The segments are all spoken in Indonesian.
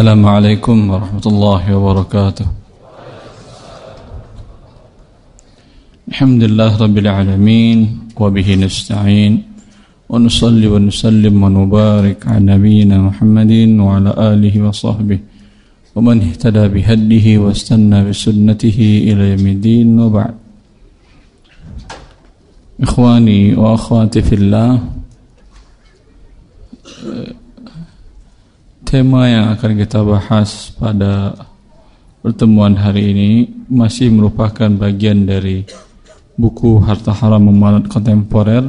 السلام عليكم ورحمة الله وبركاته. الحمد لله رب العالمين وبه نستعين ونصلي ونسلم ونبارك على نبينا محمد وعلى آله وصحبه ومن اهتدى بهده واستنى بسنته إلى يوم الدين وبعد. إخواني وأخواتي في الله Tema yang akan kita bahas pada pertemuan hari ini masih merupakan bagian dari buku Harta Haram Memalat Kontemporer.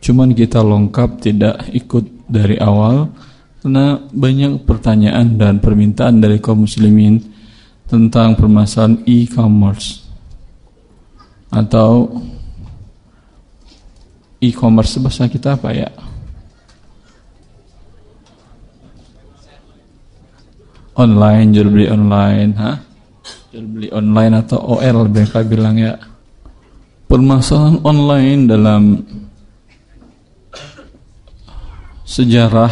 Cuman kita lengkap tidak ikut dari awal karena banyak pertanyaan dan permintaan dari kaum muslimin tentang permasalahan e-commerce atau e-commerce bahasa kita apa ya? Online jual beli online ha? Jual beli online atau OL mereka bilang ya. Permasalahan online dalam sejarah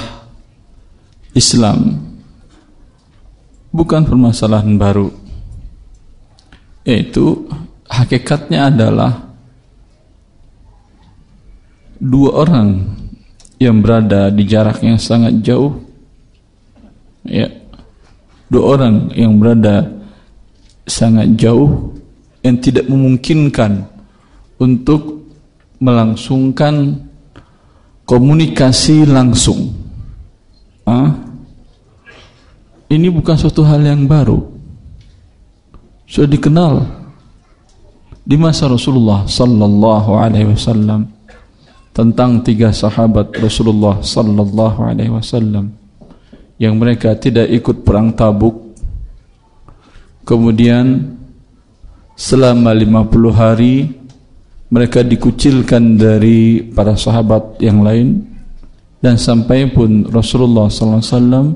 Islam bukan permasalahan baru. Yaitu hakikatnya adalah dua orang yang berada di jarak yang sangat jauh ya dua orang yang berada sangat jauh yang tidak memungkinkan untuk melangsungkan komunikasi langsung. Ah, ini bukan suatu hal yang baru. Sudah dikenal di masa Rasulullah sallallahu alaihi wasallam tentang tiga sahabat Rasulullah sallallahu alaihi wasallam yang mereka tidak ikut perang Tabuk. Kemudian selama 50 hari mereka dikucilkan dari para sahabat yang lain. Dan sampai pun Rasulullah SAW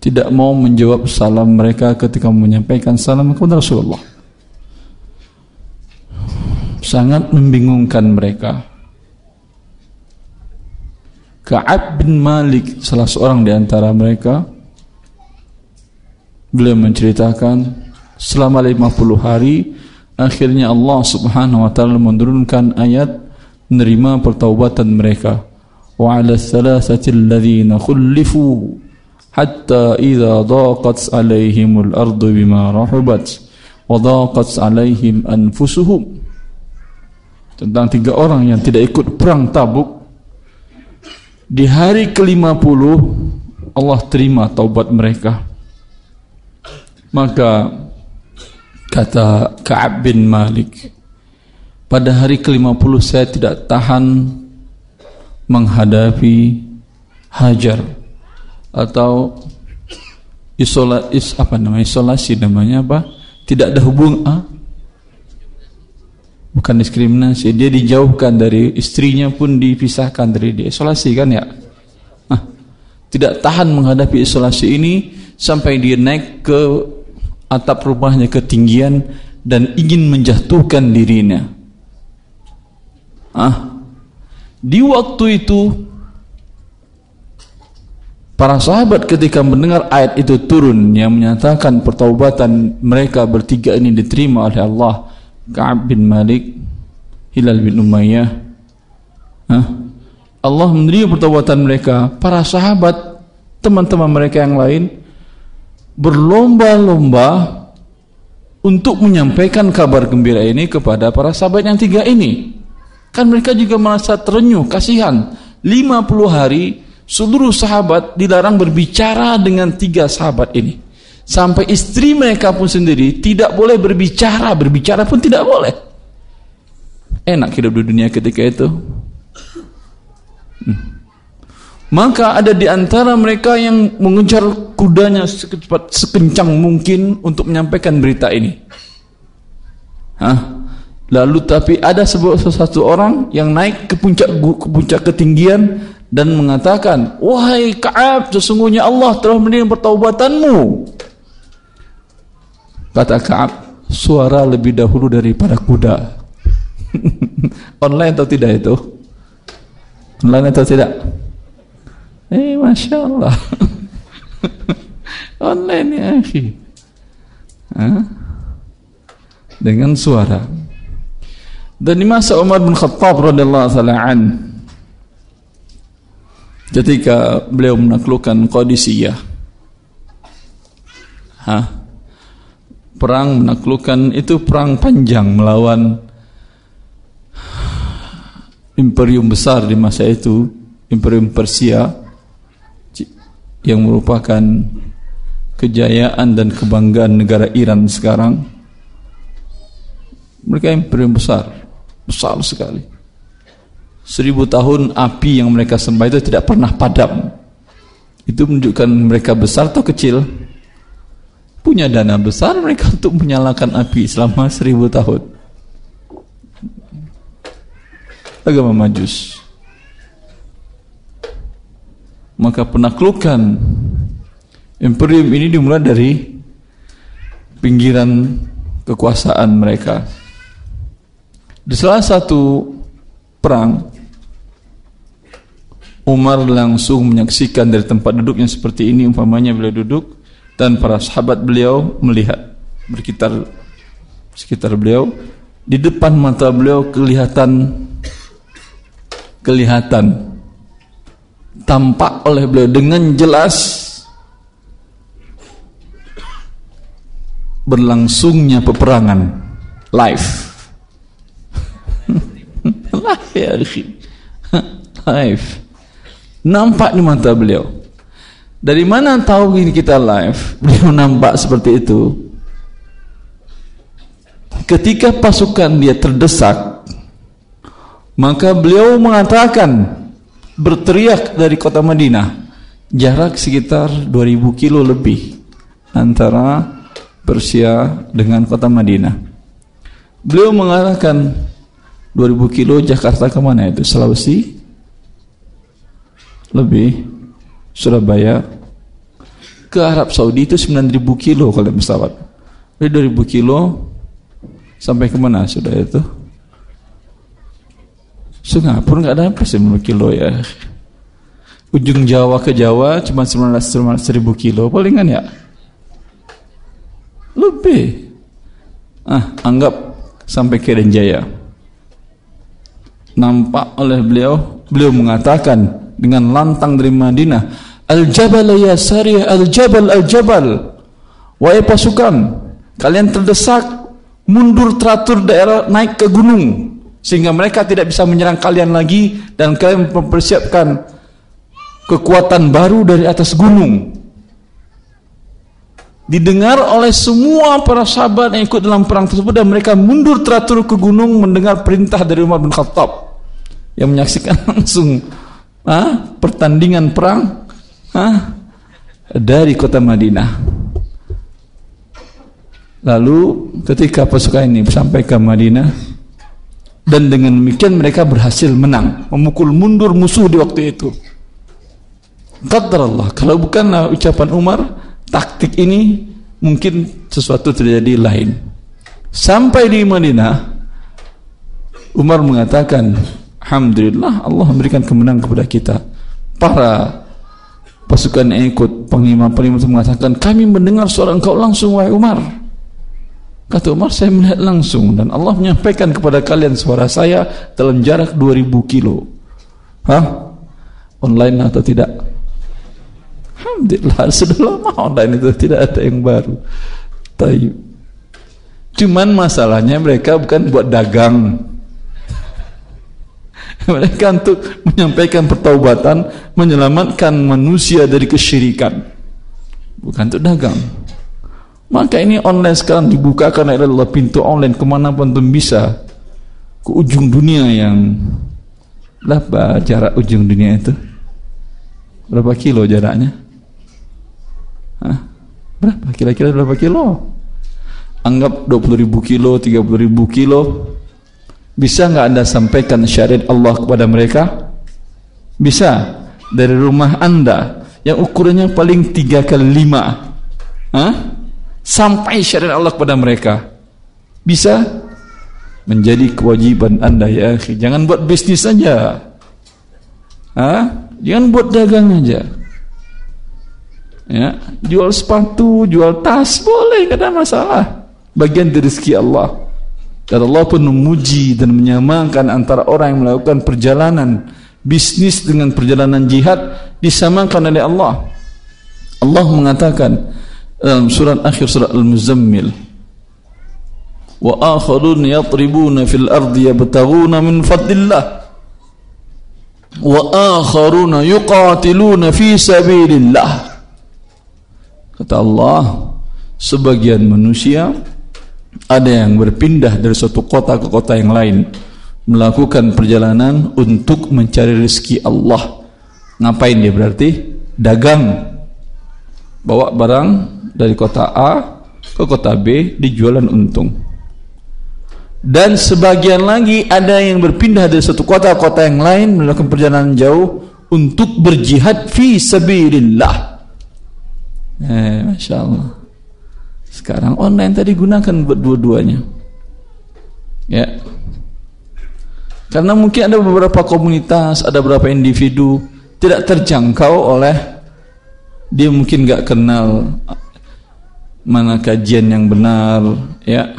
tidak mau menjawab salam mereka ketika menyampaikan salam kepada Rasulullah. Sangat membingungkan mereka Ka'ab bin Malik salah seorang di antara mereka beliau menceritakan selama 50 hari akhirnya Allah Subhanahu wa taala menurunkan ayat menerima pertaubatan mereka. Wa 'ala thalathati alladhina khulifu hatta idza daqat 'alaihimul ardu bima rahabat wa daqat 'alaihim anfusuhum. Tentang tiga orang yang tidak ikut perang Tabuk di hari ke-50 Allah terima taubat mereka. Maka kata Ka'ab bin Malik, pada hari ke-50 saya tidak tahan menghadapi hajar atau isola, is, apa namanya isolasi namanya apa? Tidak ada hubung ah? Bukan diskriminasi dia dijauhkan dari istrinya pun dipisahkan dari dia. Isolasi kan ya? Nah, tidak tahan menghadapi isolasi ini sampai dia naik ke atap rumahnya ketinggian dan ingin menjatuhkan dirinya. Ah di waktu itu Para sahabat ketika mendengar ayat itu turun yang menyatakan pertaubatan mereka bertiga ini diterima oleh Allah Ka'ab bin Malik, Hilal bin Umayyah. Hah? Allah menerima pertobatan mereka. Para sahabat, teman-teman mereka yang lain berlomba-lomba untuk menyampaikan kabar gembira ini kepada para sahabat yang tiga ini. Kan mereka juga merasa terenyuh, kasihan. 50 hari seluruh sahabat dilarang berbicara dengan tiga sahabat ini. Sampai istri mereka pun sendiri tidak boleh berbicara, berbicara pun tidak boleh. Enak hidup di dunia ketika itu. Hmm. Maka ada di antara mereka yang mengejar kudanya secepat sekencang mungkin untuk menyampaikan berita ini. Hah? Lalu tapi ada sebuah satu orang yang naik ke puncak ke puncak ketinggian dan mengatakan, "Wahai Ka'ab, sesungguhnya Allah telah menerima pertaubatanmu." Kata Kaab, suara lebih dahulu daripada kuda. Online atau tidak itu? Online atau tidak? Eh, masya Allah. Online ya. Hah? Dengan suara. Dan di masa Umar bin Khattab radhiyallahu an ketika beliau menaklukkan Qadisiyah. Hah? Perang menaklukkan itu perang panjang melawan imperium besar di masa itu, imperium Persia yang merupakan kejayaan dan kebanggaan negara Iran sekarang. Mereka imperium besar besar sekali. Seribu tahun api yang mereka sembah itu tidak pernah padam. Itu menunjukkan mereka besar atau kecil. Punya dana besar mereka untuk menyalakan api selama seribu tahun. Agama majus. Maka penaklukan imperium ini dimulai dari pinggiran kekuasaan mereka. Di salah satu perang Umar langsung menyaksikan dari tempat duduk yang seperti ini umpamanya beliau duduk dan para sahabat beliau melihat berkitar sekitar beliau di depan mata beliau kelihatan kelihatan. Tampak oleh beliau dengan jelas berlangsungnya peperangan live. Live ya live. Nampak di mata beliau dari mana tahu ini kita live beliau nampak seperti itu ketika pasukan dia terdesak maka beliau mengatakan berteriak dari kota Madinah jarak sekitar 2000 kilo lebih antara Persia dengan kota Madinah beliau mengatakan 2000 kilo Jakarta ke mana itu? Sulawesi? Lebih Surabaya ke Arab Saudi itu 9000 kilo kalau pesawat. Jadi 2000 kilo sampai ke mana sudah itu? Singapura nggak ada apa 90 kilo ya. Ujung Jawa ke Jawa cuma 19 1000 kilo palingan ya. Lebih. Ah, anggap sampai ke Jaya nampak oleh beliau beliau mengatakan dengan lantang dari Madinah al-jabal ya sarih al-jabal al-jabal. Wahai pasukan kalian terdesak mundur teratur daerah naik ke gunung sehingga mereka tidak bisa menyerang kalian lagi dan kalian mempersiapkan kekuatan baru dari atas gunung. Didengar oleh semua para sahabat yang ikut dalam perang tersebut dan mereka mundur teratur ke gunung mendengar perintah dari Umar bin Khattab yang menyaksikan langsung ah, pertandingan perang ah, dari kota Madinah. Lalu ketika pasukan ini sampai ke Madinah dan dengan demikian mereka berhasil menang, memukul mundur musuh di waktu itu. Qadar Allah, kalau bukan ucapan Umar, taktik ini mungkin sesuatu terjadi lain. Sampai di Madinah, Umar mengatakan, Alhamdulillah Allah memberikan kemenangan kepada kita. Para pasukan yang ikut panglima-panglima itu mengatakan, kami mendengar suara engkau langsung wahai Umar. Kata Umar, saya melihat langsung dan Allah menyampaikan kepada kalian suara saya dalam jarak 2000 kilo. Hah? Online atau tidak? Alhamdulillah sudah lama online itu tidak ada yang baru. Tayyib. Cuman masalahnya mereka bukan buat dagang. Mereka untuk menyampaikan pertaubatan menyelamatkan manusia dari kesyirikan. Bukan untuk dagang. Maka ini online sekarang dibuka karena adalah pintu online. Ke mana pun bisa. Ke ujung dunia yang berapa jarak ujung dunia itu? Berapa kilo jaraknya? Hah? berapa? Kira-kira berapa kilo? Anggap 20 ribu kilo 30 ribu kilo bisa nggak anda sampaikan syariat Allah kepada mereka? Bisa. Dari rumah anda yang ukurannya paling tiga kali lima, Hah? sampai syariat Allah kepada mereka. Bisa menjadi kewajiban anda ya. Jangan buat bisnis saja. Hah? Jangan buat dagang aja. Ya, jual sepatu, jual tas boleh, tidak ada masalah. Bagian dari rezeki Allah. Dan Allah pun memuji dan menyamakan antara orang yang melakukan perjalanan bisnis dengan perjalanan jihad disamakan oleh Allah. Allah mengatakan dalam surat akhir surat Al-Muzammil wa akharun yatribuna fil ardi yabtaghuna min fadlillah wa akharuna yuqatiluna fi sabilillah kata Allah sebagian manusia ada yang berpindah dari suatu kota ke kota yang lain melakukan perjalanan untuk mencari rezeki Allah. Ngapain dia berarti? Dagang. Bawa barang dari kota A ke kota B dijualan untung. Dan sebagian lagi ada yang berpindah dari satu kota ke kota yang lain melakukan perjalanan jauh untuk berjihad fi sabilillah. Eh, Masya Allah sekarang online tadi gunakan buat dua-duanya. Ya. Karena mungkin ada beberapa komunitas ada beberapa individu tidak terjangkau oleh dia mungkin nggak kenal mana kajian yang benar ya.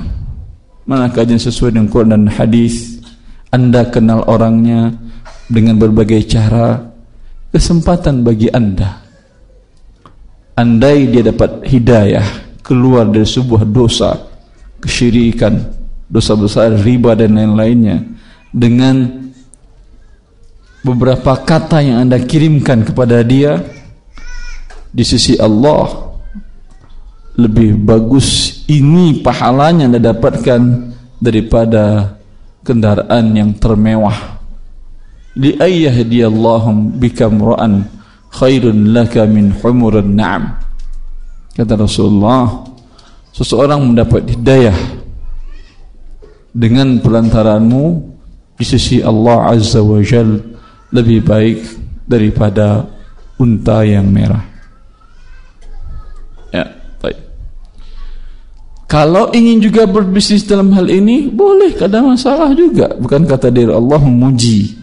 Mana kajian sesuai dengan Quran dan hadis. Anda kenal orangnya dengan berbagai cara. Kesempatan bagi anda. Andai dia dapat hidayah keluar dari sebuah dosa kesyirikan dosa besar riba dan lain-lainnya dengan beberapa kata yang anda kirimkan kepada dia di sisi Allah lebih bagus ini pahalanya anda dapatkan daripada kendaraan yang termewah. Li ayyahdiyallahum bikam ra'an khairun laka min humurin na'am kata Rasulullah seseorang mendapat hidayah dengan pelantaranmu di sisi Allah Azza wa Jal lebih baik daripada unta yang merah Kalau ingin juga berbisnis dalam hal ini, boleh, ada masalah juga. Bukan kata diri Allah memuji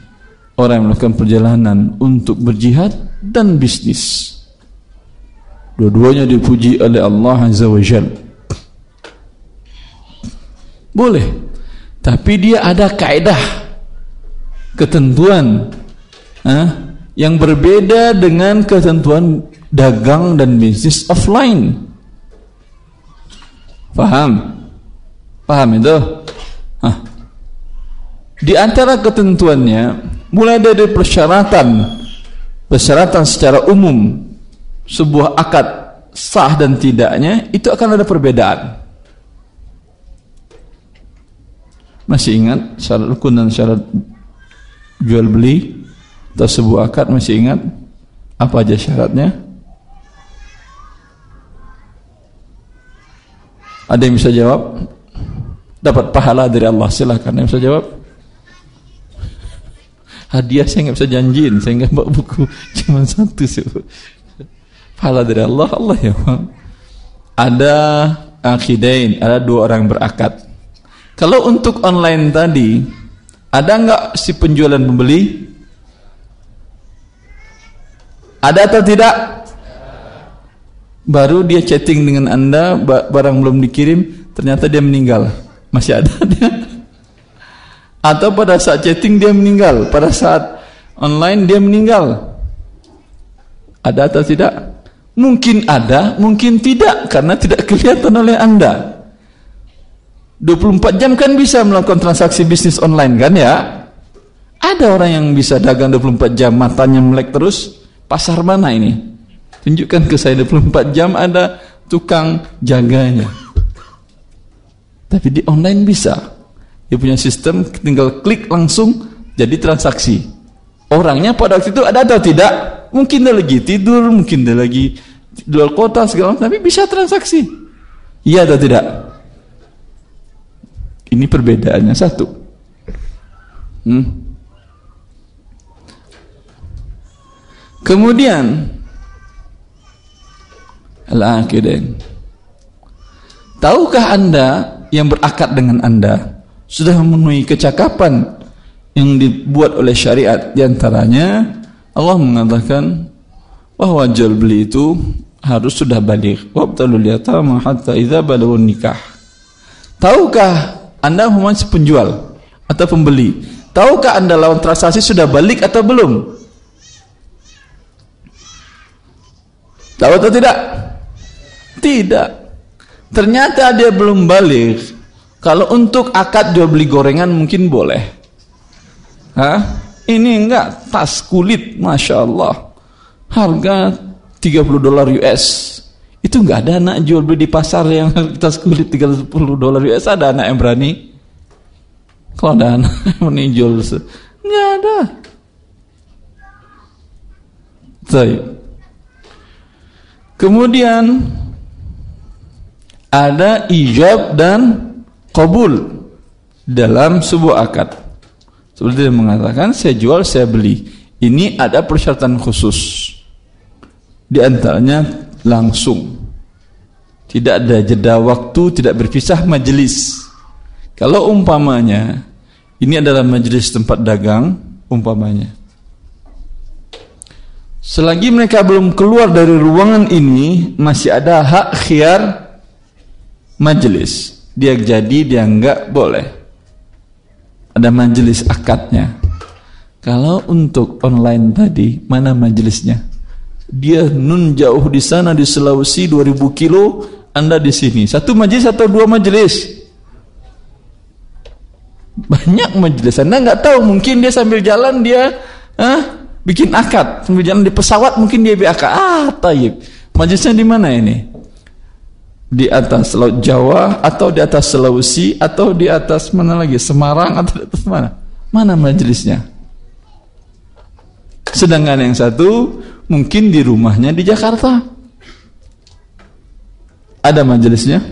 orang yang melakukan perjalanan untuk berjihad dan bisnis. Dua-duanya dipuji oleh Allah Azza wa Jal. Boleh. Tapi dia ada kaedah ketentuan eh, yang berbeda dengan ketentuan dagang dan bisnis offline. Paham? Paham itu? Hah. Di antara ketentuannya mulai dari persyaratan persyaratan secara umum sebuah akad sah dan tidaknya itu akan ada perbedaan. Masih ingat syarat rukun dan syarat jual beli atau sebuah akad masih ingat apa aja syaratnya? Ada yang bisa jawab? Dapat pahala dari Allah. Silahkan yang bisa jawab. Hadiah saya nggak bisa janjiin, saya nggak bawa buku cuma satu sih. Pahala dari Allah, Allah ya. Ada akidain, ada dua orang berakad. Kalau untuk online tadi, ada nggak si penjualan pembeli? Ada atau tidak? baru dia chatting dengan anda barang belum dikirim ternyata dia meninggal masih ada dia atau pada saat chatting dia meninggal pada saat online dia meninggal ada atau tidak mungkin ada mungkin tidak karena tidak kelihatan oleh anda 24 jam kan bisa melakukan transaksi bisnis online kan ya ada orang yang bisa dagang 24 jam matanya melek terus pasar mana ini Tunjukkan ke saya 24 jam ada tukang jaganya. Tapi di online bisa. Dia punya sistem tinggal klik langsung jadi transaksi. Orangnya pada waktu itu ada atau tidak? Mungkin dia lagi tidur, mungkin dia lagi jual kota segala macam, tapi bisa transaksi. Iya atau tidak? Ini perbedaannya satu. Hmm. Kemudian Al-Aqidin. Tahukah Anda yang berakad dengan Anda sudah memenuhi kecakapan yang dibuat oleh syariat di antaranya Allah mengatakan bahwa jual beli itu harus sudah balik. Wabtalul yatama hatta idza balagun nikah. Tahukah Anda masih penjual atau pembeli? Tahukah Anda lawan transaksi sudah balik atau belum? Tahu atau tidak? Tidak. Ternyata dia belum balik. Kalau untuk akad jual beli gorengan mungkin boleh. Hah? Ini enggak tas kulit, masya Allah. Harga 30 dolar US itu nggak ada anak jual beli di pasar yang tas kulit 30 dolar US ada anak yang berani? Kalau ada anak yang jual nggak ada. Baik. kemudian ada ijab dan kabul dalam sebuah akad seperti dia mengatakan saya jual saya beli ini ada persyaratan khusus di antaranya langsung. Tidak ada jeda waktu, tidak berpisah majelis. Kalau umpamanya ini adalah majelis tempat dagang, umpamanya. Selagi mereka belum keluar dari ruangan ini, masih ada hak khiar majelis. Dia jadi, dia enggak boleh. Ada majelis akadnya. Kalau untuk online tadi, mana majelisnya? Dia nun jauh di sana di Sulawesi 2000 kilo, Anda di sini. Satu majelis atau dua majelis? Banyak majelis. Anda nggak tahu, mungkin dia sambil jalan dia ah, bikin akad. Sambil jalan di pesawat mungkin dia bikin akad. Ah, tayyib. Majelisnya di mana ini? Di atas Laut Jawa atau di atas Sulawesi atau di atas mana lagi? Semarang atau di atas mana? Mana majelisnya? Sedangkan yang satu mungkin di rumahnya di Jakarta. Ada majelisnya?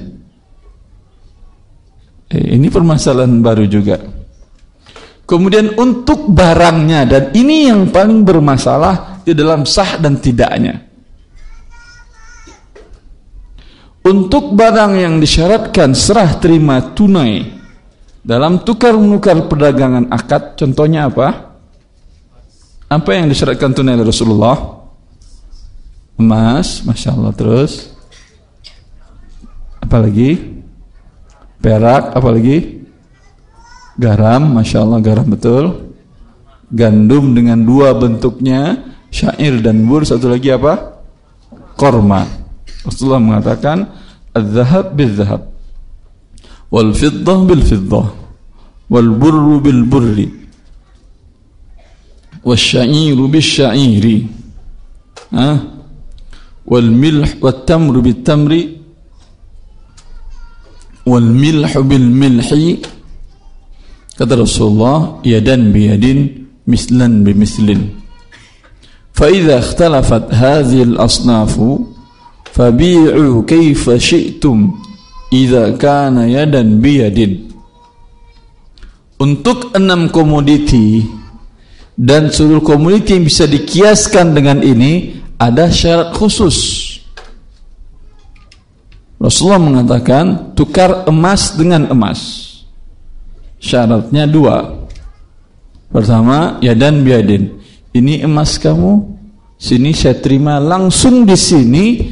Eh, ini permasalahan baru juga. Kemudian untuk barangnya dan ini yang paling bermasalah di dalam sah dan tidaknya. Untuk barang yang disyaratkan serah terima tunai. Dalam tukar menukar perdagangan akad, contohnya apa? Apa yang disyaratkan tunai oleh Rasulullah? emas, masya Allah terus. Apalagi perak, apalagi garam, masya Allah garam betul. Gandum dengan dua bentuknya syair dan bur satu lagi apa? Korma Rasulullah mengatakan al-zahab bil-zahab wal-fiddah bil-fiddah wal-burru bil-burri wal-syairu bil-syairi ah والملح والتمر بالتمر والملح بالملح kata Rasulullah yadan biyadin mislan bimislin فإذا اختلفت هذه الأصناف fabi'u kaifa syi'tum idza kana yadan biyadin. Untuk enam komoditi dan seluruh komoditi yang bisa dikiaskan dengan ini ada syarat khusus. Rasulullah mengatakan tukar emas dengan emas. Syaratnya dua. Pertama ya dan biadin ini emas kamu sini saya terima langsung di sini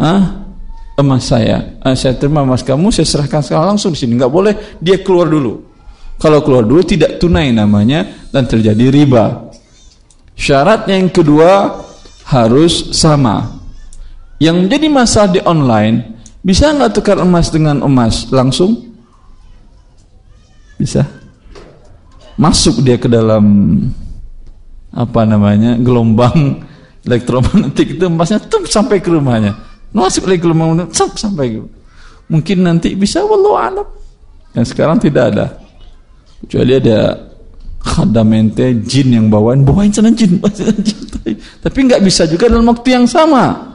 Ah, emas saya. Ah, saya terima emas kamu, saya serahkan sekarang langsung di sini. Enggak boleh dia keluar dulu. Kalau keluar dulu tidak tunai namanya dan terjadi riba. Syaratnya yang kedua harus sama. Yang menjadi masalah di online, bisa nggak tukar emas dengan emas langsung? Bisa. Masuk dia ke dalam apa namanya gelombang elektromagnetik itu emasnya tuh sampai ke rumahnya. Masuk lagi gelombang sampai ke Mungkin nanti bisa wallahu alam. Dan sekarang tidak ada. Kecuali ada khadamente jin yang bawain bawain sana jin, tapi nggak bisa juga dalam waktu yang sama.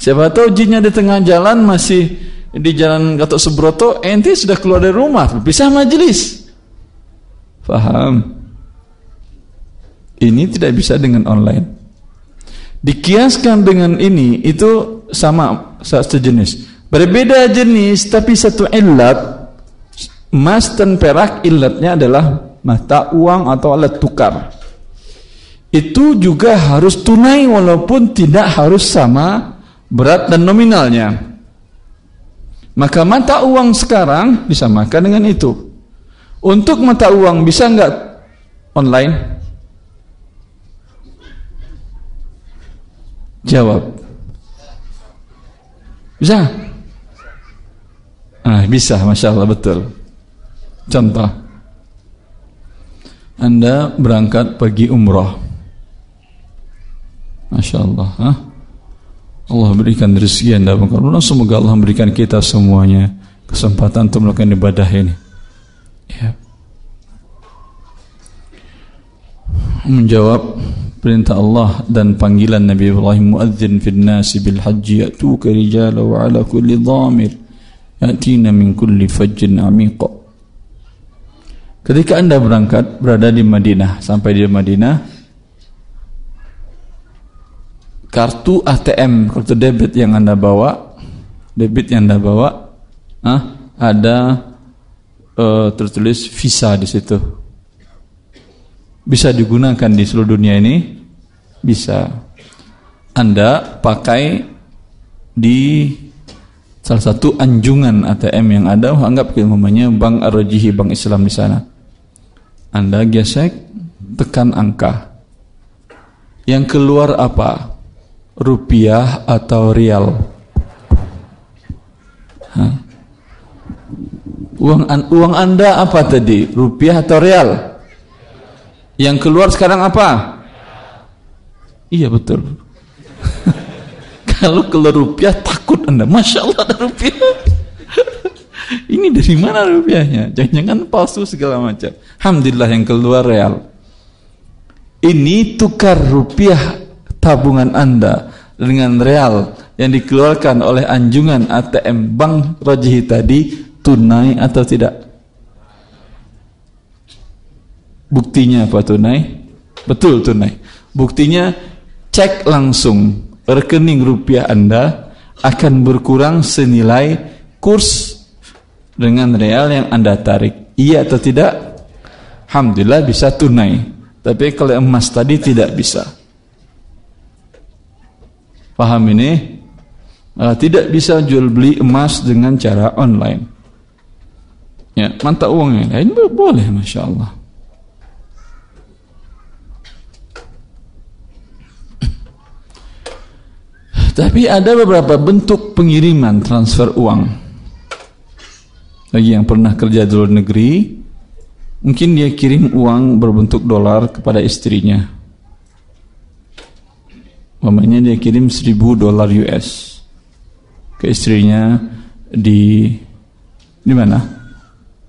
Siapa tahu jinnya di tengah jalan masih di jalan Gatot Subroto ente sudah keluar dari rumah bisa majelis paham ini tidak bisa dengan online dikiaskan dengan ini itu sama satu jenis berbeda jenis tapi satu ilat emas dan perak ilatnya adalah mata uang atau alat tukar. itu juga harus tunai walaupun tidak harus sama berat dan nominalnya. Maka mata uang sekarang disamakan dengan itu. Untuk mata uang bisa enggak online? Jawab. Bisa? Ah, bisa, masya Allah betul. Contoh, Anda berangkat pergi umroh. Masya Allah. Ha? Allah berikan rezeki anda Allah semoga Allah memberikan kita semuanya kesempatan untuk melakukan ibadah ini. Ya. Menjawab perintah Allah dan panggilan Nabi Ibrahim muadzin fil nasi bil haji yatuka rijala wa ala kulli dhamir yatina min kulli fajjin amiq. Ketika anda berangkat berada di Madinah sampai di Madinah kartu ATM, kartu debit yang Anda bawa, debit yang Anda bawa, ah, ada uh, tertulis visa di situ. Bisa digunakan di seluruh dunia ini? Bisa. Anda pakai di salah satu anjungan ATM yang ada, anggap namanya Bank Ar-Rajihi, Bank Islam di sana. Anda gesek, tekan angka. Yang keluar apa? rupiah atau rial? Uang uang Anda apa tadi? Rupiah atau rial? Yang keluar sekarang apa? Iya betul. Kalau keluar rupiah takut Anda. Masya Allah ada rupiah. Ini dari mana rupiahnya? Jangan-jangan palsu segala macam. Alhamdulillah yang keluar real. Ini tukar rupiah tabungan Anda dengan real yang dikeluarkan oleh anjungan ATM Bank Rajihi tadi tunai atau tidak? Buktinya apa tunai? Betul tunai. Buktinya cek langsung rekening rupiah Anda akan berkurang senilai kurs dengan real yang Anda tarik. Iya atau tidak? Alhamdulillah bisa tunai. Tapi kalau emas tadi tidak bisa. Paham ini? Uh, tidak bisa jual beli emas dengan cara online. Ya, mata uang yang lain boleh, masya Allah. Tapi ada beberapa bentuk pengiriman transfer uang. Bagi yang pernah kerja di luar negeri, mungkin dia kirim uang berbentuk dolar kepada istrinya. Mamanya dia kirim 1000 dolar US ke istrinya di di mana?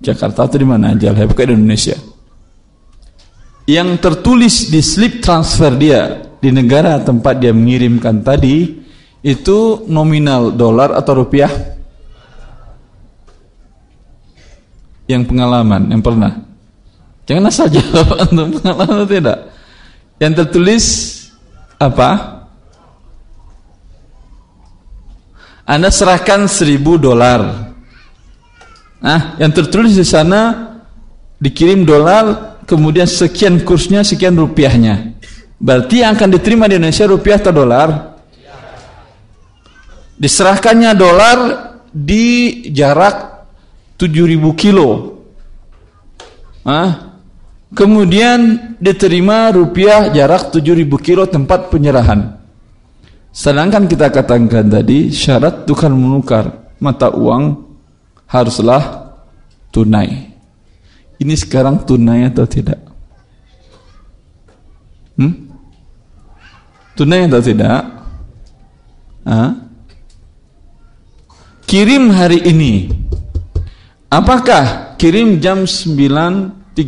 Jakarta atau di mana? Jalhaya ke Indonesia. Yang tertulis di slip transfer dia di negara tempat dia mengirimkan tadi itu nominal dolar atau rupiah? Yang pengalaman, yang pernah. Jangan asal jawab untuk pengalaman atau tidak. Yang tertulis apa? Anda serahkan seribu dolar. Nah, yang tertulis di sana dikirim dolar, kemudian sekian kursnya, sekian rupiahnya. Berarti yang akan diterima di Indonesia rupiah atau dolar? Diserahkannya dolar di jarak 7000 kilo. Nah, kemudian diterima rupiah jarak 7000 kilo tempat penyerahan. Sedangkan kita katakan tadi syarat tukar menukar mata uang haruslah tunai. Ini sekarang tunai atau tidak? Hmm? Tunai atau tidak? Hah? Kirim hari ini. Apakah kirim jam 9.30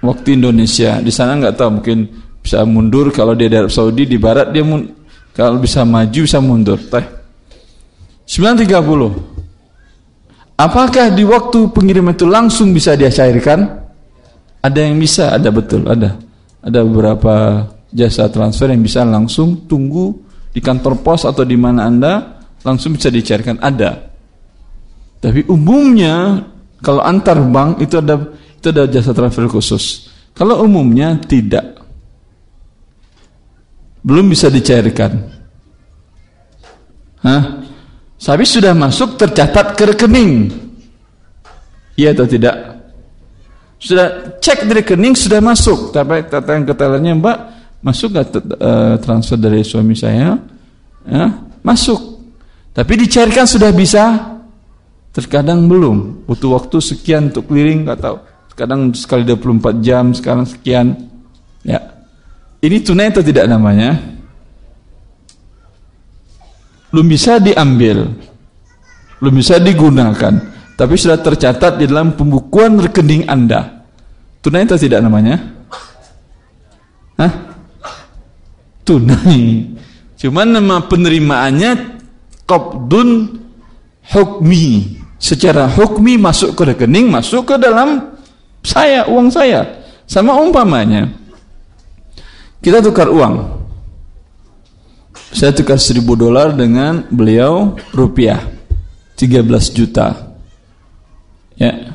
waktu Indonesia? Di sana nggak tahu mungkin bisa mundur. Kalau dia dari Arab Saudi di barat dia mun, kalau bisa maju bisa mundur. Teh. 9.30 apakah di waktu pengiriman itu langsung bisa dia cairkan? Ada yang bisa ada betul ada. Ada beberapa jasa transfer yang bisa langsung tunggu di kantor pos atau di mana anda langsung bisa dicairkan ada tapi umumnya kalau antar bank itu ada itu ada jasa transfer khusus Kalau umumnya tidak. Belum bisa dicairkan. Hah? Habis sudah masuk tercatat ke rekening. Iya atau tidak? Sudah cek di rekening sudah masuk. Tapi kata yang ketelannya Mbak, masuk nggak uh, transfer dari suami saya? Ya, masuk. Tapi dicairkan sudah bisa, terkadang belum. Butuh waktu sekian untuk clearing, nggak tahu. Kadang sekali 24 jam, sekarang sekian. Ya. Ini tunai atau tidak namanya? Belum bisa diambil. Belum bisa digunakan. Tapi sudah tercatat di dalam pembukuan rekening Anda. Tunai atau tidak namanya? Hah? Tunai. Cuman nama penerimaannya qabdun hukmi. Secara hukmi masuk ke rekening masuk ke dalam saya uang saya. Sama umpamanya kita tukar uang. Saya tukar seribu dolar dengan beliau rupiah 13 juta. Ya.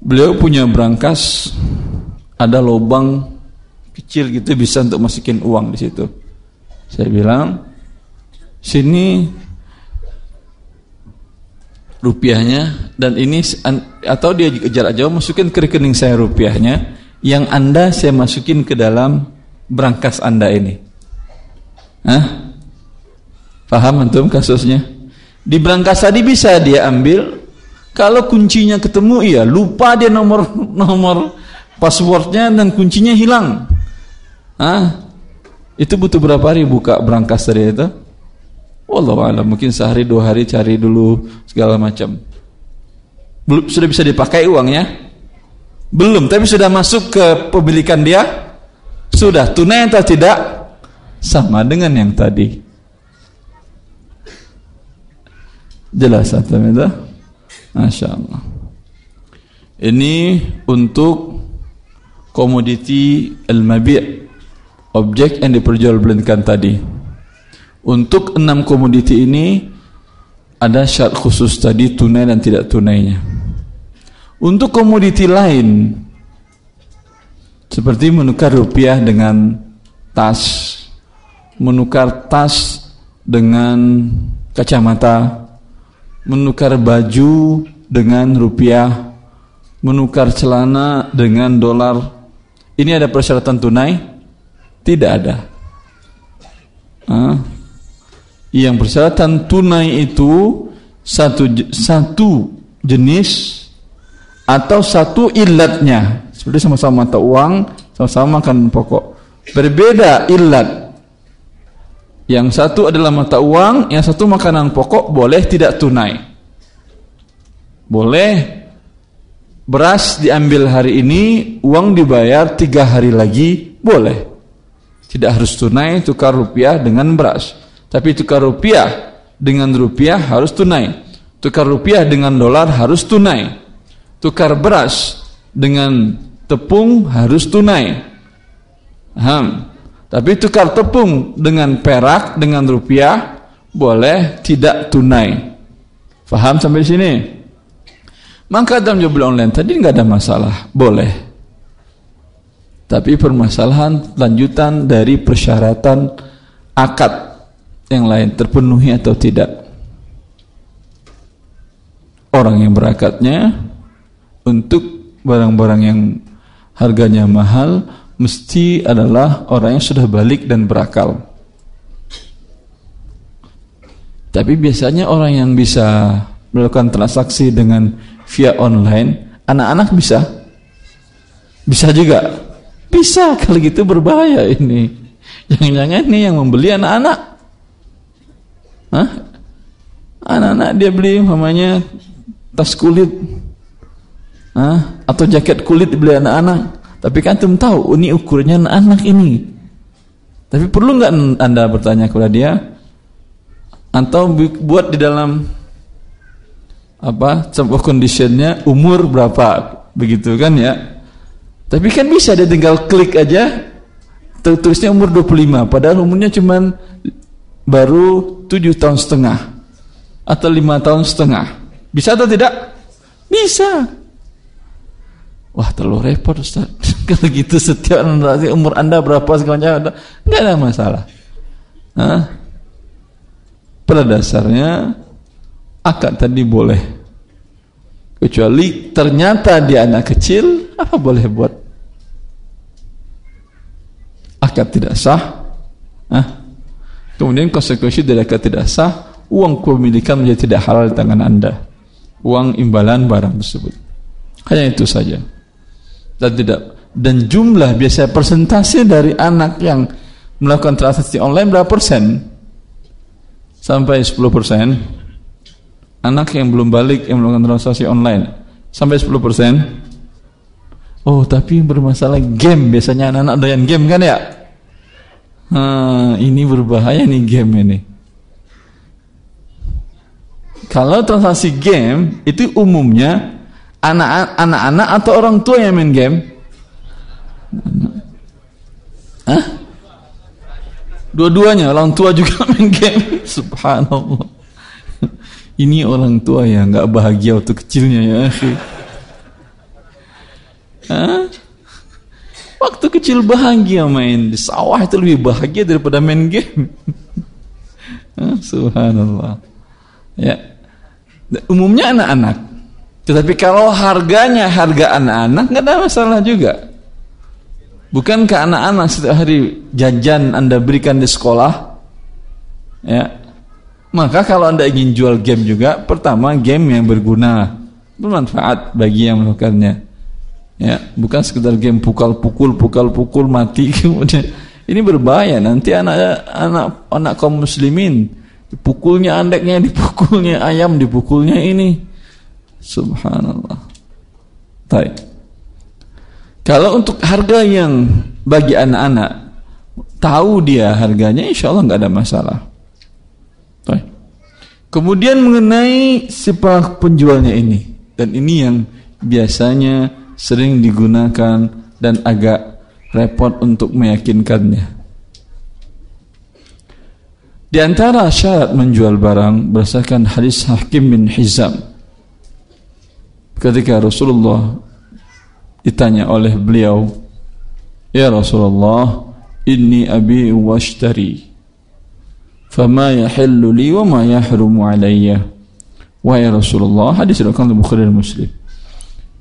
Beliau punya berangkas ada lubang kecil gitu bisa untuk masukin uang di situ. Saya bilang sini. Rupiahnya. Dan ini atau dia jarak jauh masukin ke rekening saya rupiahnya. Yang anda saya masukin ke dalam berangkas anda ini. Hah? paham antum kasusnya? Di berangkas tadi bisa dia ambil. Kalau kuncinya ketemu iya. Lupa dia nomor nomor passwordnya dan kuncinya hilang. Hah? itu butuh berapa hari buka berangkas tadi itu Wallahu a'lam, mungkin sehari dua hari cari dulu segala macam. Belum sudah bisa dipakai uangnya? Belum, tapi sudah masuk ke pemilikan dia? Sudah tunai atau tidak? Sama dengan yang tadi. Jelas atau tidak? Masya Allah. Ini untuk komoditi al-mabi' objek yang diperjualbelikan tadi. Untuk enam komoditi ini ada syarat khusus tadi tunai dan tidak tunainya. Untuk komoditi lain seperti menukar rupiah dengan tas, menukar tas dengan kacamata, menukar baju dengan rupiah, menukar celana dengan dolar. Ini ada persyaratan tunai? Tidak ada. Yang persyaratan tunai itu satu satu jenis atau satu ilatnya. Seperti sama-sama mata uang sama-sama makan pokok. Berbeda ilat. Yang satu adalah mata uang yang satu makanan pokok boleh tidak tunai? Boleh. Beras diambil hari ini uang dibayar tiga hari lagi boleh. Tidak harus tunai tukar rupiah dengan beras tapi tukar rupiah dengan rupiah harus tunai. Tukar rupiah dengan dolar harus tunai. Tukar beras dengan tepung harus tunai. Ham. Tapi tukar tepung dengan perak dengan rupiah boleh tidak tunai. Faham sampai sini? Maka dalam jual online tadi nggak ada masalah, boleh. Tapi permasalahan lanjutan dari persyaratan akad yang lain terpenuhi atau tidak. Orang yang berakatnya untuk barang-barang yang harganya mahal mesti adalah orang yang sudah balik dan berakal. Tapi biasanya orang yang bisa melakukan transaksi dengan via online anak-anak bisa. Bisa juga. Bisa kalau gitu berbahaya ini. Jangan-jangan ini yang membeli anak-anak Hah? Anak-anak dia beli mamanya tas kulit Hah? atau jaket kulit beli anak-anak. Tapi kan antum tahu ini ukurannya anak-anak ini. Tapi perlu nggak anda bertanya kepada dia atau buat di dalam apa sebuah conditionnya umur berapa begitu kan ya? Tapi kan bisa dia tinggal klik aja tulisnya umur 25 padahal umurnya cuma baru tujuh tahun setengah atau lima tahun setengah. Bisa atau tidak? Bisa. Wah terlalu repot Ustaz. Kalau gitu setiap umur anda berapa sekarang nggak ada masalah. Hah? Pada dasarnya akad tadi boleh. Kecuali ternyata dia anak kecil, apa boleh buat? Akad tidak sah. Hah? Kemudian konsekuensi dari tidak sah, uang kepemilikan menjadi tidak halal di tangan anda. Uang imbalan barang tersebut. Hanya itu saja. Dan tidak dan jumlah biasa persentase dari anak yang melakukan transaksi online berapa persen? Sampai 10 persen. Anak yang belum balik yang melakukan transaksi online sampai 10 persen. Oh tapi yang bermasalah game biasanya anak-anak doyan game kan ya hmm, ini berbahaya nih game ini kalau transaksi game itu umumnya anak-anak atau orang tua yang main game? Hah? Dua-duanya, orang tua juga main game. Subhanallah. Ini orang tua yang nggak bahagia waktu kecilnya ya, Hah? Waktu kecil bahagia main di sawah itu lebih bahagia daripada main game. Subhanallah. Ya. Umumnya anak-anak tetapi kalau harganya harga anak-anak nggak ada masalah juga. Bukankah anak-anak setiap hari jajan Anda berikan di sekolah? Ya. Maka kalau Anda ingin jual game juga, pertama game yang berguna, bermanfaat bagi yang melakukannya. Ya, bukan sekedar game pukul-pukul, pukul-pukul mati kemudian ini berbahaya nanti anak anak anak kaum muslimin dipukulnya andeknya, dipukulnya ayam, dipukulnya ini Subhanallah. Baik. Kalau untuk harga yang bagi anak-anak tahu dia harganya, insya Allah nggak ada masalah. Baik. Kemudian mengenai si penjualnya ini dan ini yang biasanya sering digunakan dan agak repot untuk meyakinkannya. Di antara syarat menjual barang berdasarkan hadis Hakim bin Hizam ketika Rasulullah ditanya oleh beliau Ya Rasulullah inni abi washtari fama yahillu li wa ma yahrumu alayya wahai Rasulullah hadis riwayat Bukhari dan Muslim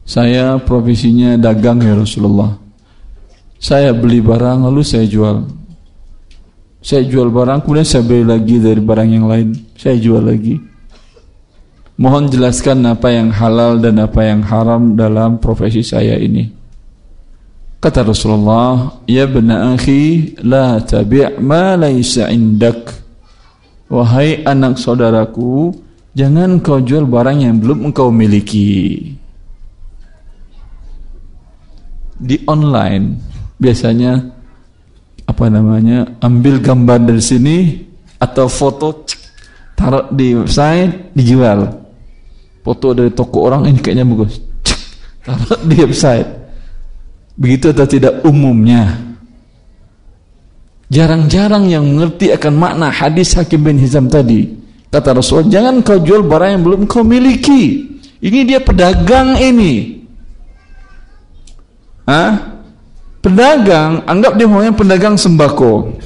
saya profesinya dagang ya Rasulullah saya beli barang lalu saya jual saya jual barang kemudian saya beli lagi dari barang yang lain saya jual lagi Mohon jelaskan apa yang halal dan apa yang haram dalam profesi saya ini. Kata Rasulullah, "Ya bena akhi, la tabi' ma laysa indak." Wahai anak saudaraku, jangan kau jual barang yang belum engkau miliki. Di online. Biasanya apa namanya? Ambil gambar dari sini atau foto taruh di website dijual. Foto dari toko orang ini kayaknya bagus. Taruh di website. Begitu atau tidak umumnya. Jarang-jarang yang mengerti akan makna hadis Hakim bin Hizam tadi. Kata Rasul jangan kau jual barang yang belum kau miliki. Ini dia pedagang ini Hah? pedagang anggap dia maunya pedagang sembako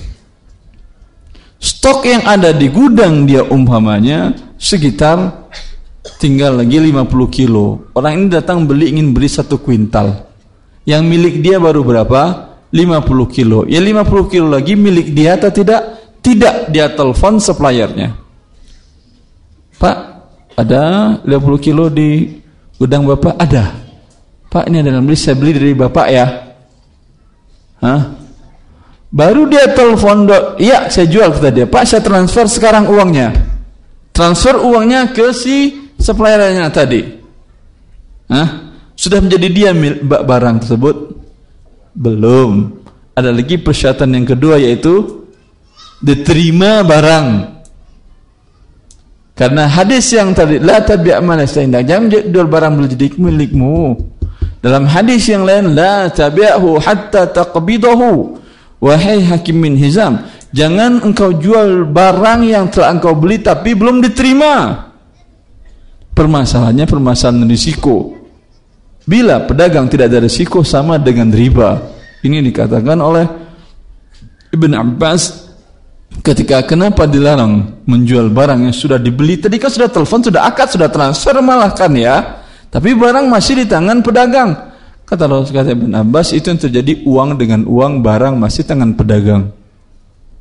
stok yang ada di gudang dia umpamanya sekitar tinggal lagi 50 kilo. Orang ini datang beli ingin beli satu kuintal. Yang milik dia baru berapa? 50 kilo. Ya 50 kilo lagi milik dia atau tidak? Tidak. Dia telepon suppliernya. Pak, ada 50 kilo di gudang Bapak? Ada. Pak, ini ada beli saya beli dari Bapak ya. Hah? Baru dia telepon, iya saya jual kata dia. Pak, saya transfer sekarang uangnya. Transfer uangnya ke si suppliernya tadi Hah? sudah menjadi dia barang tersebut belum ada lagi persyaratan yang kedua yaitu diterima barang karena hadis yang tadi la ma jangan jual barang belum jadi milikmu dalam hadis yang lain la tabi'hu hatta taqbidahu wahai hakim min hizam jangan engkau jual barang yang telah engkau beli tapi belum diterima Permasalahannya permasalahan risiko. Bila pedagang tidak ada risiko sama dengan riba. Ini dikatakan oleh Ibn Abbas ketika kenapa dilarang menjual barang yang sudah dibeli. Tadi kan sudah telepon, sudah akad, sudah transfer malah kan ya. Tapi barang masih di tangan pedagang. Kata Rasulullah kata Ibn Abbas itu yang terjadi uang dengan uang barang masih tangan pedagang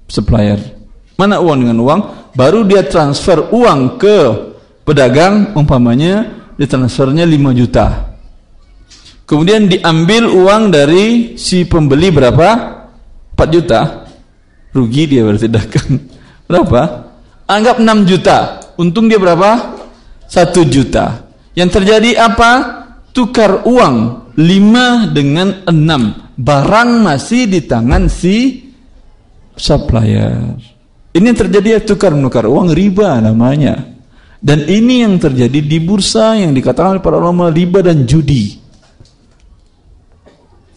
supplier. Mana uang dengan uang? Baru dia transfer uang ke pedagang umpamanya ditransfernya 5 juta. Kemudian diambil uang dari si pembeli berapa? 4 juta. Rugi dia berarti dagang. Berapa? Anggap 6 juta. Untung dia berapa? 1 juta. Yang terjadi apa? Tukar uang 5 dengan 6. Barang masih di tangan si supplier. Ini yang terjadi ya tukar menukar uang riba namanya. Dan ini yang terjadi di bursa yang dikatakan oleh para ulama riba dan judi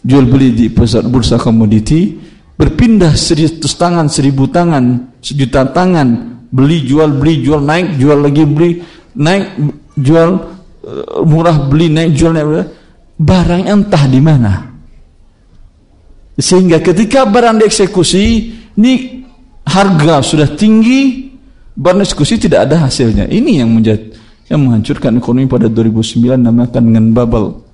jual beli di pusat bursa komoditi berpindah seratus tangan seribu tangan sejuta tangan beli jual beli jual naik jual lagi beli naik jual murah beli naik jual naik barang entah di mana. Sehingga ketika barang dieksekusi ini harga sudah tinggi barang eksekusi tidak ada hasilnya. Ini yang menjadi yang menghancurkan ekonomi pada 2009 namakan dengan bubble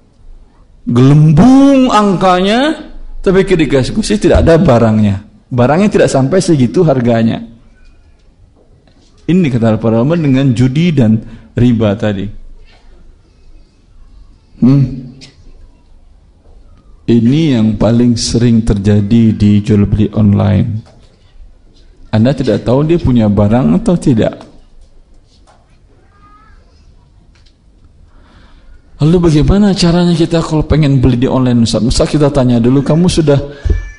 gelembung angkanya tapi ketika eksekusi tidak ada barangnya. Barangnya tidak sampai segitu harganya. Ini kata para ulama dengan judi dan riba tadi hmm. ini yang paling sering terjadi di jual beli online anda tidak tahu dia punya barang atau tidak Lalu bagaimana caranya kita kalau pengen beli di online Ustaz? Kita tanya dulu kamu sudah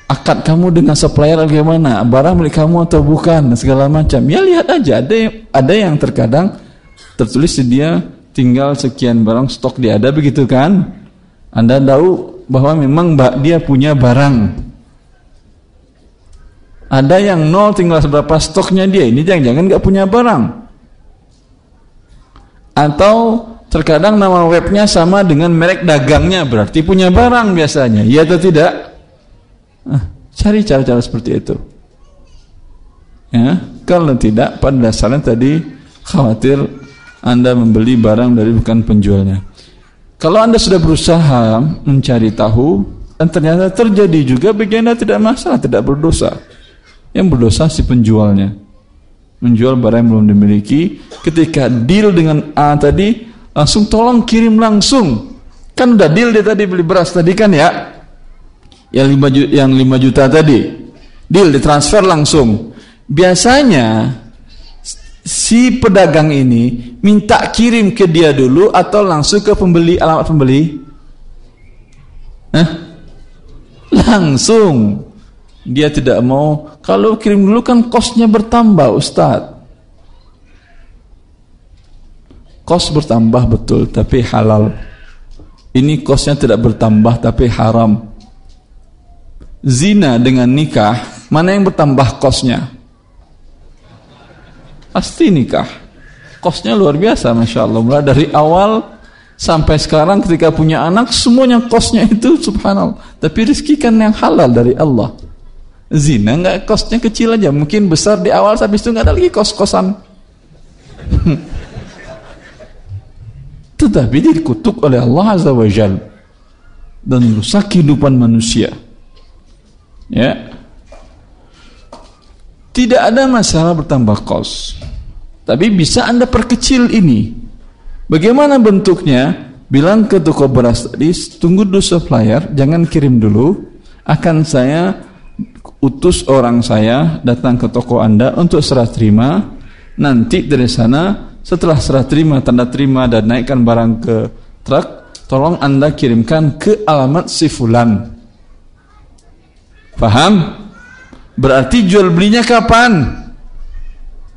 akad kamu dengan supplier bagaimana? Barang milik kamu atau bukan? Segala macam. Ya lihat aja ada yang, ada yang terkadang tertulis di dia tinggal sekian barang stok dia ada begitu kan? Anda tahu bahwa memang dia punya barang. Ada yang nol tinggal seberapa stoknya dia. Ini jangan-jangan nggak punya barang. Atau Terkadang nama webnya sama dengan merek dagangnya, berarti punya barang biasanya. Iya atau tidak? Nah, cari cara-cara seperti itu. Ya, kalau tidak, pada dasarnya tadi khawatir Anda membeli barang dari bukan penjualnya. Kalau Anda sudah berusaha mencari tahu dan ternyata terjadi juga bagi Anda tidak masalah, tidak berdosa. Yang berdosa si penjualnya. Menjual barang yang belum dimiliki ketika deal dengan A tadi langsung tolong kirim langsung kan udah deal dia tadi beli beras tadi kan ya yang 5 juta, yang 5 juta tadi deal ditransfer langsung biasanya si pedagang ini minta kirim ke dia dulu atau langsung ke pembeli alamat pembeli Hah? langsung dia tidak mau kalau kirim dulu kan kosnya bertambah Ustadz Kos bertambah betul tapi halal. Ini kosnya tidak bertambah tapi haram. Zina dengan nikah, mana yang bertambah kosnya? Pasti nikah. Kosnya luar biasa Masya Allah. Mulai dari awal sampai sekarang ketika punya anak semuanya kosnya itu subhanallah. Tapi rezeki kan yang halal dari Allah. Zina nggak kosnya kecil aja, mungkin besar di awal habis itu nggak ada lagi kos-kosan. tetapi dikutuk oleh Allah Azza wa Jal dan rusak kehidupan manusia ya tidak ada masalah bertambah kos. Tapi bisa anda perkecil ini. Bagaimana bentuknya? Bilang ke toko beras tadi tunggu dulu supplier jangan kirim dulu. Akan saya utus orang saya datang ke toko anda untuk serah terima. Nanti dari sana setelah serah terima, tanda terima dan naikkan barang ke truk, tolong Anda kirimkan ke alamat si fulan. Paham? Berarti jual belinya kapan?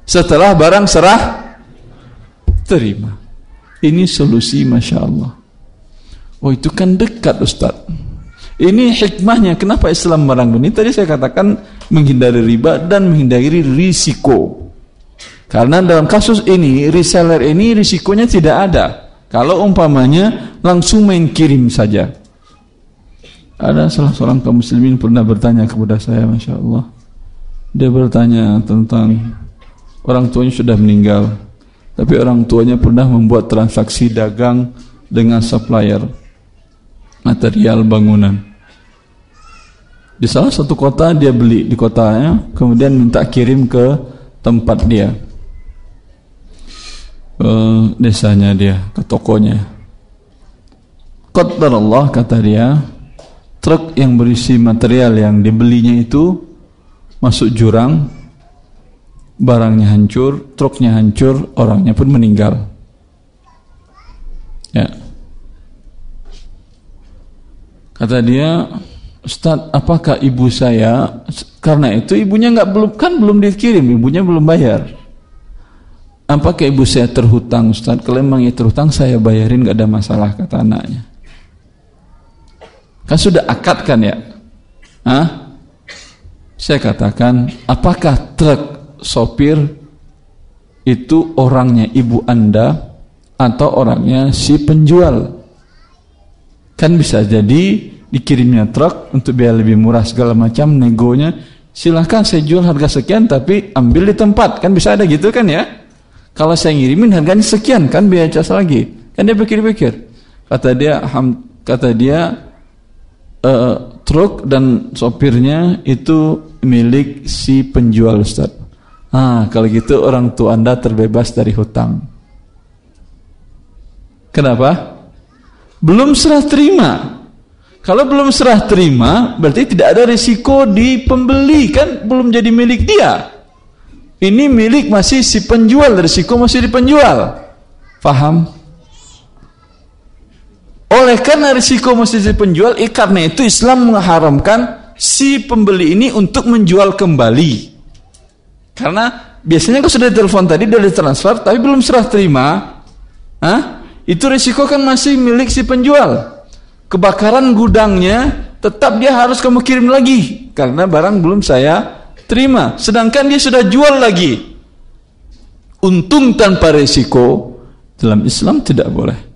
Setelah barang serah terima. Ini solusi Masya Allah. Oh itu kan dekat Ustaz. Ini hikmahnya kenapa Islam barang ini tadi saya katakan menghindari riba dan menghindari risiko. Karena dalam kasus ini reseller ini risikonya tidak ada. Kalau umpamanya langsung main kirim saja. Ada salah seorang kaum muslimin pernah bertanya kepada saya, Masya Allah. Dia bertanya tentang orang tuanya sudah meninggal. Tapi orang tuanya pernah membuat transaksi dagang dengan supplier material bangunan. Di salah satu kota dia beli di kotanya, kemudian minta kirim ke tempat dia. Ke desanya dia, ke tokonya. Qaddar Allah kata dia, truk yang berisi material yang dibelinya itu masuk jurang, barangnya hancur, truknya hancur, orangnya pun meninggal. Ya. Kata dia, Ustaz, apakah ibu saya karena itu ibunya nggak belum kan belum dikirim, ibunya belum bayar. Apakah ibu saya terhutang, Ustaz? Kalau memang ya terhutang saya bayarin nggak ada masalah kata anaknya. Kan sudah akad kan ya? Hah? Saya katakan, apakah truk sopir itu orangnya ibu Anda atau orangnya si penjual? Kan bisa jadi dikirimnya truk untuk biaya lebih murah segala macam negonya silahkan saya jual harga sekian tapi ambil di tempat kan bisa ada gitu kan ya kalau saya ngirimin harganya sekian kan biaya jasa lagi kan dia pikir-pikir kata dia kata dia uh, truk dan sopirnya itu milik si penjual Ustaz ah kalau gitu orang tua anda terbebas dari hutang kenapa belum serah terima kalau belum serah terima, berarti tidak ada risiko di pembeli kan belum jadi milik dia. Ini milik masih si penjual, risiko masih di penjual. Faham? Oleh karena risiko di penjual, eh, karena itu Islam mengharamkan si pembeli ini untuk menjual kembali. Karena biasanya kalau sudah telepon tadi, sudah ditransfer, tapi belum serah terima, Hah? itu risiko kan masih milik si penjual. Kebakaran gudangnya tetap dia harus kamu kirim lagi karena barang belum saya terima. Sedangkan dia sudah jual lagi. Untung tanpa resiko dalam Islam tidak boleh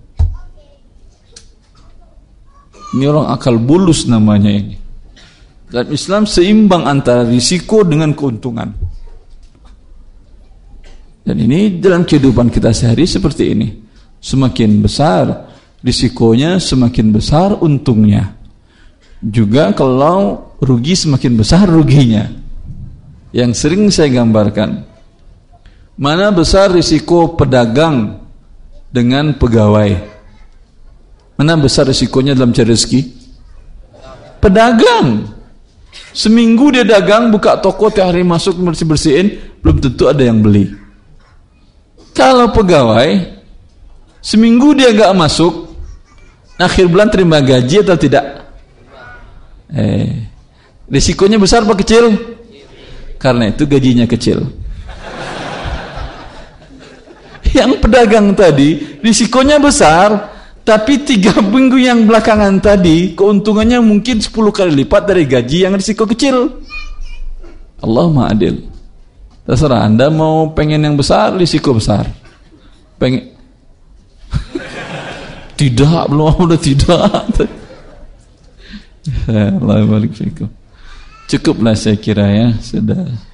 ini orang akal bulus namanya ini dalam Islam seimbang antara risiko dengan keuntungan dan ini dalam kehidupan kita sehari seperti ini semakin besar risikonya semakin besar untungnya. Juga kalau rugi semakin besar ruginya. Yang sering saya gambarkan. Mana besar risiko pedagang dengan pegawai? Mana besar risikonya dalam cari rezeki? Pedagang. Seminggu dia dagang, buka toko, tiap hari masuk bersih-bersihin, belum tentu ada yang beli. Kalau pegawai, seminggu dia gak masuk, akhir bulan terima gaji atau tidak? Eh, risikonya besar apa kecil? Karena itu gajinya kecil. Yang pedagang tadi risikonya besar, tapi tiga minggu yang belakangan tadi keuntungannya mungkin 10 kali lipat dari gaji yang risiko kecil. Allah adil. Terserah Anda mau pengen yang besar, risiko besar. Pengen tidak, belum udah tidak. Allah balik Cukuplah saya kira ya, sudah.